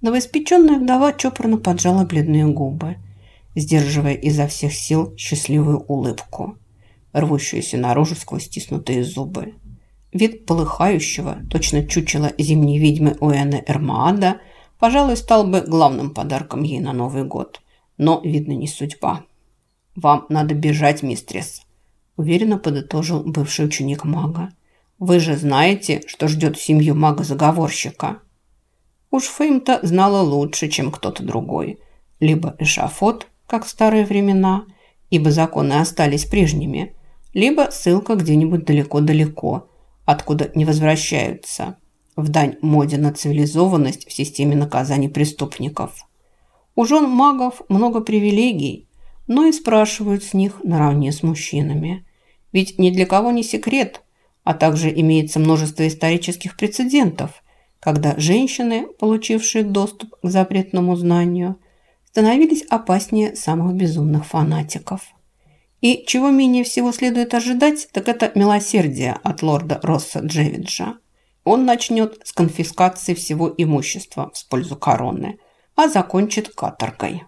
Новоиспеченная вдова чопорно поджала бледные губы, сдерживая изо всех сил счастливую улыбку, рвущуюся наружу сквозь стиснутые зубы. Вид полыхающего, точно чучела зимней ведьмы Уэна Эрмаада, пожалуй, стал бы главным подарком ей на Новый год. Но, видно, не судьба. «Вам надо бежать, мистрис», – уверенно подытожил бывший ученик мага. «Вы же знаете, что ждет семью мага-заговорщика». Уж Фейм-то знала лучше, чем кто-то другой. Либо эшафот, как в старые времена, ибо законы остались прежними, либо ссылка где-нибудь далеко-далеко – откуда не возвращаются, в дань моде на цивилизованность в системе наказаний преступников. У жен магов много привилегий, но и спрашивают с них наравне с мужчинами. Ведь ни для кого не секрет, а также имеется множество исторических прецедентов, когда женщины, получившие доступ к запретному знанию, становились опаснее самых безумных фанатиков. И чего менее всего следует ожидать, так это милосердие от лорда Росса Джевиджа. Он начнет с конфискации всего имущества в пользу короны, а закончит каторгой.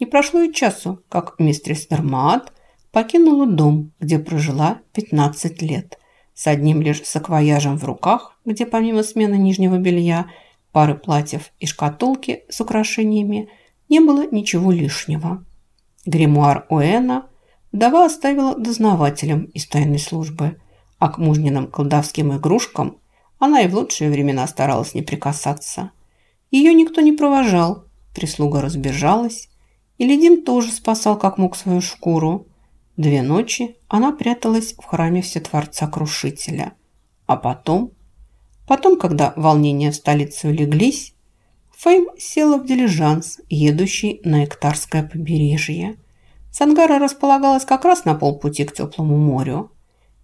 Не прошло и часу, как мистерс Эрмаат покинула дом, где прожила 15 лет, с одним лишь саквояжем в руках, где помимо смены нижнего белья, пары платьев и шкатулки с украшениями не было ничего лишнего. Гримуар Уэна – вдова оставила дознавателям из тайной службы, а к мужниным колдовским игрушкам она и в лучшие времена старалась не прикасаться. Ее никто не провожал, прислуга разбежалась, и Ледим тоже спасал как мог свою шкуру. Две ночи она пряталась в храме Всетворца Крушителя. А потом, потом, когда волнения в столице улеглись, Фейм села в дилижанс, едущий на Эктарское побережье. Сангара располагалась как раз на полпути к теплому морю.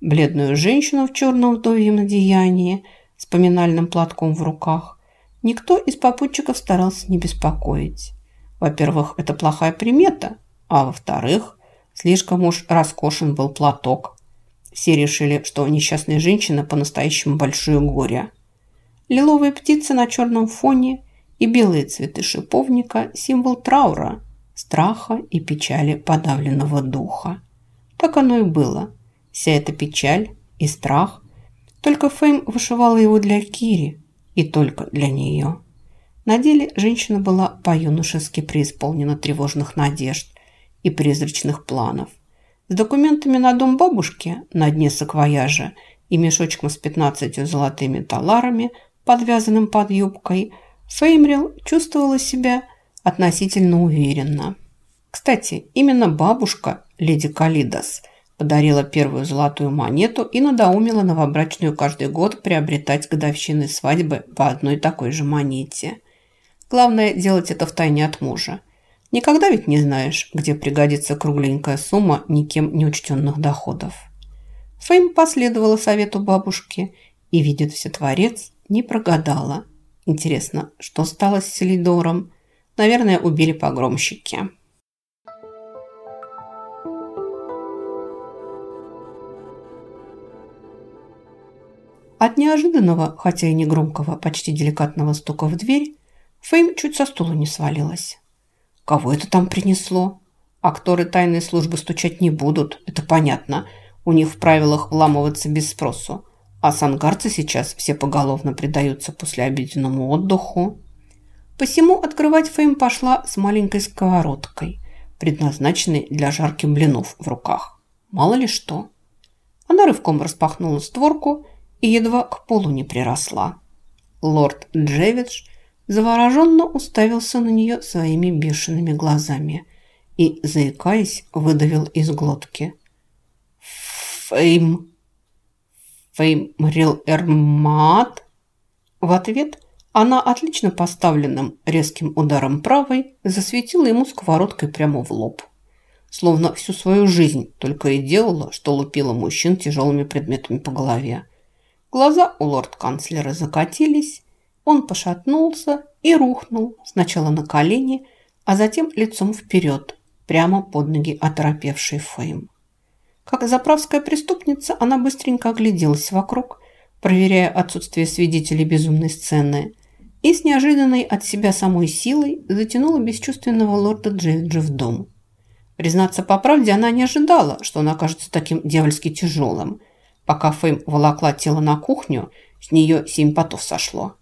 Бледную женщину в черном вдовьем одеянии с поминальным платком в руках никто из попутчиков старался не беспокоить. Во-первых, это плохая примета, а во-вторых, слишком уж роскошен был платок. Все решили, что несчастная женщина по-настоящему большое горе. Лиловые птицы на черном фоне и белые цветы шиповника – символ траура – страха и печали подавленного духа. Так оно и было. Вся эта печаль и страх. Только Фейм вышивала его для Кири и только для нее. На деле женщина была по-юношески преисполнена тревожных надежд и призрачных планов. С документами на дом бабушки на дне саквояжа и мешочком с 15 золотыми таларами, подвязанным под юбкой, Феймрил чувствовала себя относительно уверенно. Кстати, именно бабушка, леди Калидас, подарила первую золотую монету и надоумила новобрачную каждый год приобретать годовщины свадьбы по одной такой же монете. Главное делать это втайне от мужа. Никогда ведь не знаешь, где пригодится кругленькая сумма никем не учтенных доходов. Фейм последовала совету бабушки и, видит все творец, не прогадала. Интересно, что стало с Селидором? Наверное, убили погромщики. От неожиданного, хотя и негромкого, почти деликатного стука в дверь, Фейм чуть со стула не свалилась. Кого это там принесло? Акторы тайной службы стучать не будут, это понятно. У них в правилах вламываться без спросу. А сангарцы сейчас все поголовно предаются послеобеденному отдыху. Посему открывать Фейм пошла с маленькой сковородкой, предназначенной для жарки блинов в руках. Мало ли что. Она рывком распахнула створку и едва к полу не приросла. Лорд Джевидж завороженно уставился на нее своими бешеными глазами и, заикаясь, выдавил из глотки. «Фейм! Фейм Рил Эрмат!» В ответ – она отлично поставленным резким ударом правой засветила ему сковородкой прямо в лоб. Словно всю свою жизнь только и делала, что лупила мужчин тяжелыми предметами по голове. Глаза у лорд-канцлера закатились, он пошатнулся и рухнул сначала на колени, а затем лицом вперед, прямо под ноги оторопевшей Фейм. Как заправская преступница, она быстренько огляделась вокруг, проверяя отсутствие свидетелей безумной сцены, и с неожиданной от себя самой силой затянула бесчувственного лорда Джейджа в дом. Признаться по правде, она не ожидала, что он окажется таким дьявольски тяжелым. Пока Фейм волокла тело на кухню, с нее семь потов сошло.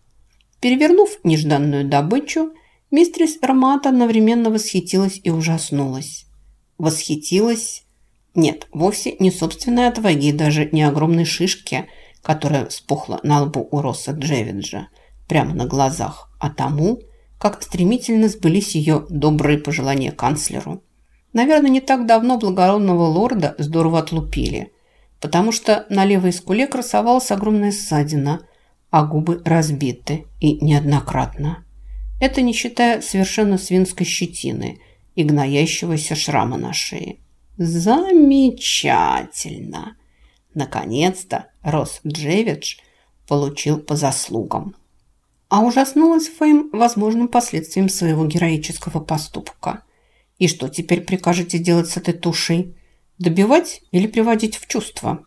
Перевернув нежданную добычу, мистрис Эрмат одновременно восхитилась и ужаснулась. Восхитилась... Нет, вовсе не собственной отваги, даже не огромной шишки, которая вспухла на лбу у Росса Джевиджа прямо на глазах, а тому, как стремительно сбылись ее добрые пожелания канцлеру. Наверное, не так давно благородного лорда здорово отлупили, потому что на левой скуле красовалась огромная ссадина, а губы разбиты и неоднократно. Это не считая совершенно свинской щетины и гноящегося шрама на шее. Замечательно! Наконец-то Рос Джевидж получил по заслугам. А ужаснулась Фейм возможным последствиям своего героического поступка. И что теперь прикажете делать с этой тушей? Добивать или приводить в чувство?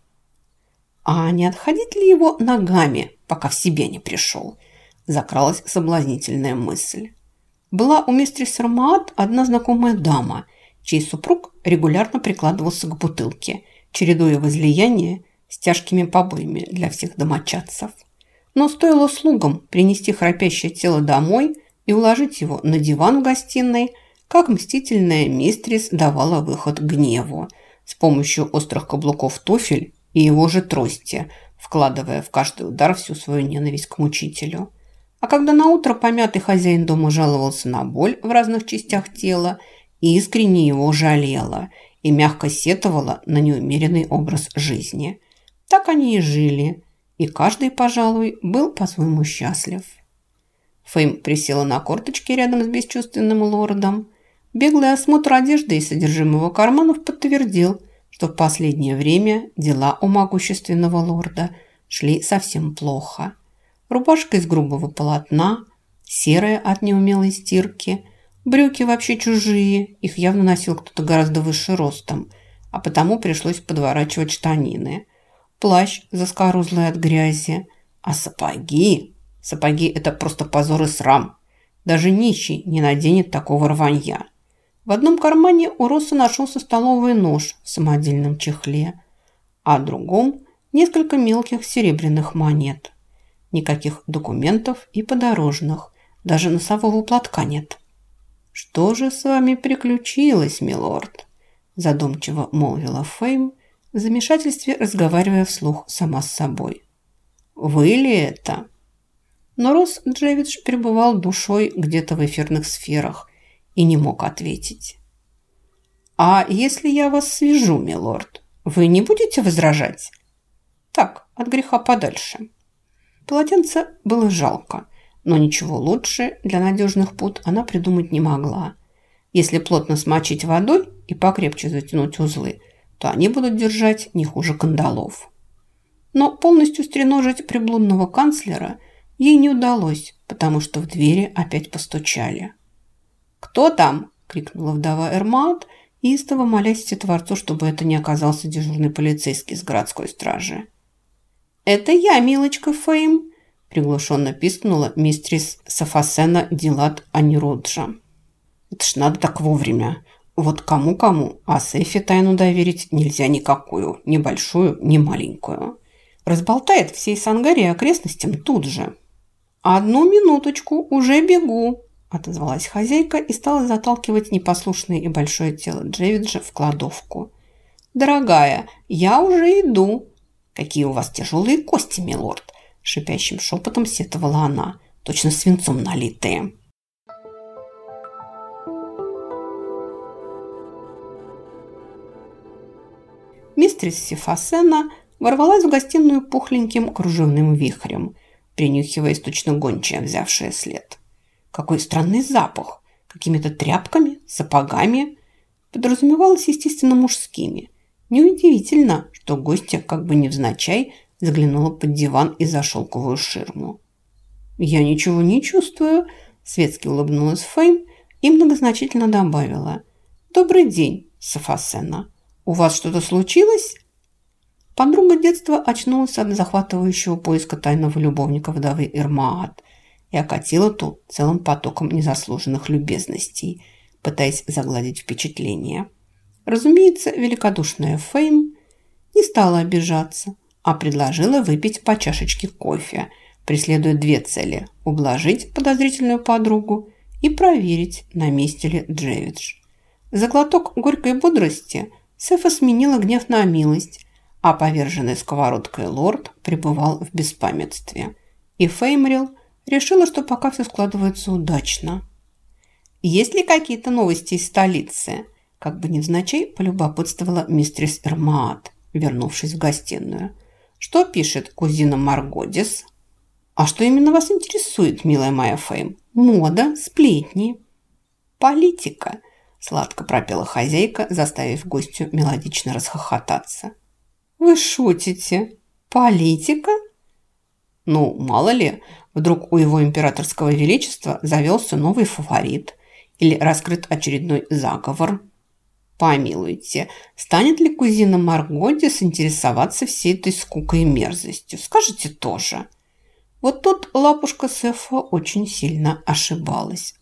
А не отходить ли его ногами, пока в себе не пришел? Закралась соблазнительная мысль. Была у мистерис Ромаат одна знакомая дама, чей супруг регулярно прикладывался к бутылке, чередуя возлияние с тяжкими побоями для всех домочадцев. Но стоило слугам принести храпящее тело домой и уложить его на диван в гостиной, как мстительная мистрис давала выход гневу с помощью острых каблуков туфель и его же трости, вкладывая в каждый удар всю свою ненависть к мучителю. А когда наутро помятый хозяин дома жаловался на боль в разных частях тела, искренне его жалела и мягко сетовала на неумеренный образ жизни. Так они и жили, и каждый, пожалуй, был по-своему счастлив. Фейм присела на корточки рядом с бесчувственным лордом, Беглый осмотр одежды и содержимого карманов подтвердил, что в последнее время дела у могущественного лорда шли совсем плохо. Рубашка из грубого полотна, серая от неумелой стирки, брюки вообще чужие, их явно носил кто-то гораздо выше ростом, а потому пришлось подворачивать штанины. Плащ заскорузлый от грязи, а сапоги... Сапоги – это просто позор и срам. Даже нищий не наденет такого рванья. В одном кармане у Росса нашелся столовый нож в самодельном чехле, а в другом – несколько мелких серебряных монет. Никаких документов и подорожных, даже носового платка нет. «Что же с вами приключилось, милорд?» – задумчиво молвила Фейм, в замешательстве разговаривая вслух сама с собой. «Вы ли это?» Но Росс Джевидж пребывал душой где-то в эфирных сферах и не мог ответить. «А если я вас свяжу, милорд, вы не будете возражать?» «Так, от греха подальше». Полотенце было жалко, но ничего лучше для надежных пут она придумать не могла. Если плотно смочить водой и покрепче затянуть узлы, то они будут держать не хуже кандалов. Но полностью стреножить приблудного канцлера ей не удалось, потому что в двери опять постучали. «Кто там?» – крикнула вдова Эрмаут, истово молясь Творцу, чтобы это не оказался дежурный полицейский с городской стражи. «Это я, милочка Фейм!» – приглушенно пискнула мистрис Сафасена Дилат Анируджа. «Это ж надо так вовремя. Вот кому-кому, а Сейфе тайну доверить нельзя никакую, ни большую, ни маленькую. Разболтает всей Сангаре окрестностям тут же». «Одну минуточку, уже бегу!» Отозвалась хозяйка и стала заталкивать непослушное и большое тело Джевиджа в кладовку. «Дорогая, я уже иду!» «Какие у вас тяжелые кости, милорд!» Шипящим шепотом сетовала она, точно свинцом налитые. Мистрис Сифасена ворвалась в гостиную пухленьким кружевным вихрем, принюхиваясь точно гончая, взявшая след. Какой странный запах. Какими-то тряпками, сапогами. Подразумевалось, естественно, мужскими. Неудивительно, что гостья, как бы невзначай, заглянула под диван и за шелковую ширму. «Я ничего не чувствую», – светски улыбнулась Фейм и многозначительно добавила. «Добрый день, Сафасена. У вас что-то случилось?» Подруга детства очнулась от захватывающего поиска тайного любовника вдовы Ирмаат и окатила ту целым потоком незаслуженных любезностей, пытаясь загладить впечатление. Разумеется, великодушная Фейм не стала обижаться, а предложила выпить по чашечке кофе, преследуя две цели – ублажить подозрительную подругу и проверить, на месте ли Джевидж. За глоток горькой бодрости Сефа сменила гнев на милость, а поверженный сковородкой лорд пребывал в беспамятстве. И Феймрил решила, что пока все складывается удачно. «Есть ли какие-то новости из столицы?» Как бы невзначай полюбопытствовала мистрис Эрмаат, вернувшись в гостиную. «Что пишет кузина Маргодис?» «А что именно вас интересует, милая моя Фейм? Мода, сплетни?» «Политика», – сладко пропела хозяйка, заставив гостю мелодично расхохотаться. «Вы шутите? Политика?» «Ну, мало ли, вдруг у его императорского величества завелся новый фаворит или раскрыт очередной заговор». Помилуйте, станет ли кузина Маргодис интересоваться всей этой скукой и мерзостью? Скажите тоже. Вот тут лапушка Сефа очень сильно ошибалась.